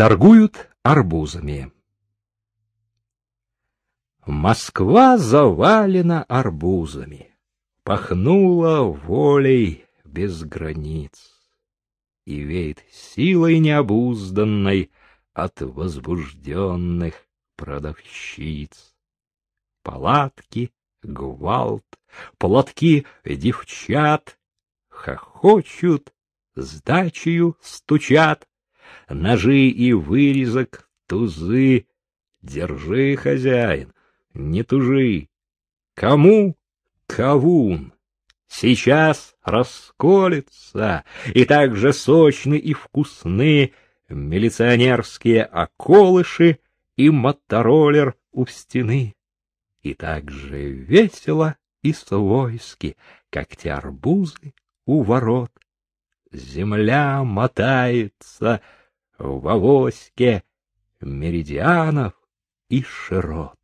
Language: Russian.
Торгуют арбузами. Москва завалена арбузами, Пахнула волей без границ И веет силой необузданной От возбужденных продавщиц. Палатки, гвалт, платки девчат Хохочут, сдачею стучат, Ножи и вырезок, тузы. Держи, хозяин, не тужи. Кому кавун? Сейчас расколется, и так же сочны и вкусны милиционерские околыши и мотороллер у стены. И так же весело и свойски, как те арбузы у ворот. Земля мотается в авоське меридианов и широт.